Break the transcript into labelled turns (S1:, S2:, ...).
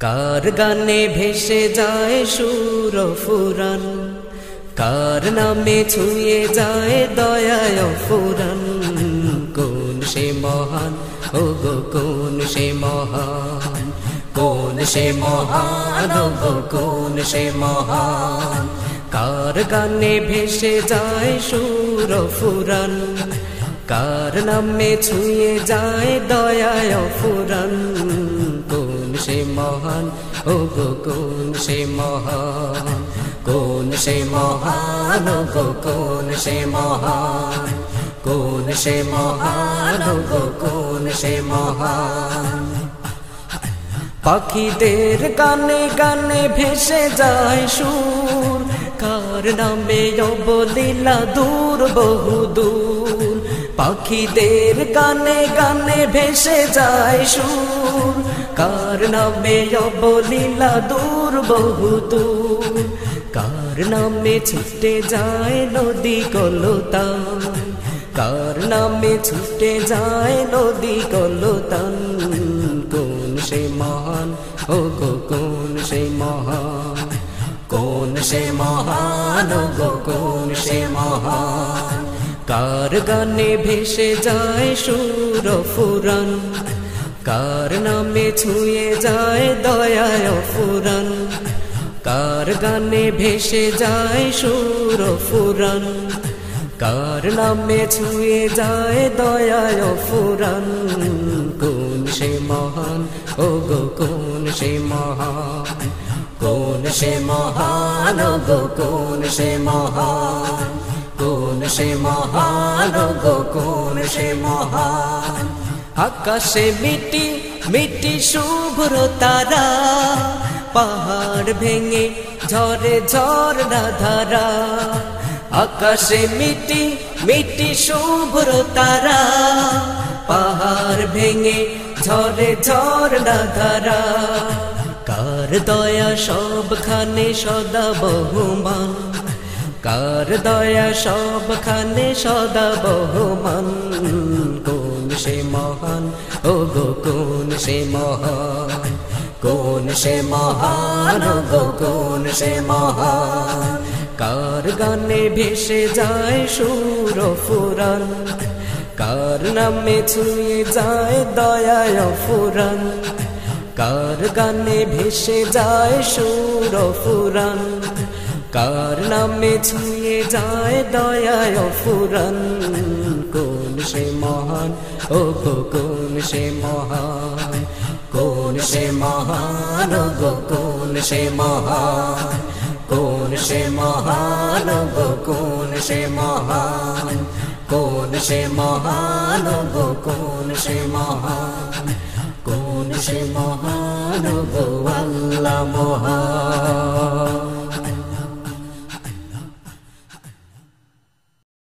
S1: কার গানে ভেসে যায় সুর ফুরান? কার নামে ছুঁয়ে যায় দয়ায় ফুরান? কোন সে মহান? ও গো কোন সে মহান? কোন সে মহান? ও গো কোন সে মহান? কার গানে ভেসে যায় সুর ফুরান? কার নামে ছুঁয়ে যায় দয়ায় ফুরান? কোন সে মহান? ও গো, কোন সে মহান? কোন সে মহান? ও গো, কোন সে মহান? কোন সে মহান? ও গো, কোন সে মহান? পাখিদের গানে গানে ভেসে যায় সুর। কার নামে অবলীলা দূর বহু দূর পাখিদের গানে গানে ভেসে যায় সুর। কার নামে অবলীলা দূর বহু দূর। কার নামে ছুটে যায় নদী কলতান কার নামে ছুটে যায় নদী কলতান কোন সে মহান? ও গো, কোন সে মহান? কোন সে মহান? ও গো, কোন সে মহান? কার গানে ভেসে যায় সুর ফুরান। কার নামে ছুঁয়ে যায় দয়ায় ফুরান। কার গানে ভেসে যায় সুর ফুরান। কার নামে ছুঁয়ে যায় দয়ায় ফুরান। কোন সে মহান? ও গো কোন সে মহান? কোন সে মহান? ও গো কোন সে মহান? কোন সে মহান গো, কোন সে মহান? আকাশে মিটি মিটি শুভ্র তারা পাহাড় ভেঙে ঝরে ঝরনা ধারা। আকাশে মিটি মিটি শুভ্র তারা পাহাড় ভেঙে ঝরে ঝরনা ধারা। কার দয়া সবখানে সদা বহুমান? কার দয়া সবখানে সদা বহুমান? কোন সে মহান? ও গো কোন সে মহান? কোন সে মহান? ও গো কোন সে মহান? কার গানে ভেসে যায় সুর ফুরান? কার নামে ছুঁয়ে যায় দয়ায় ফুরান? কার গানে ভেসে যায় সুর ফুরান? কার নামে ছুঁয়ে যায় দয়ায় ফুরান কোন সে মহান? ও গো, কোন সে মহান? কোন সে মহান? ও গো, কোন সে মহান? কোন সে মহান? ও গো, কোন সে মহান? কোন সে মহান? ও গো, কোন সে মহান? কোন সে মহান? গো, আল্লাহ মহান।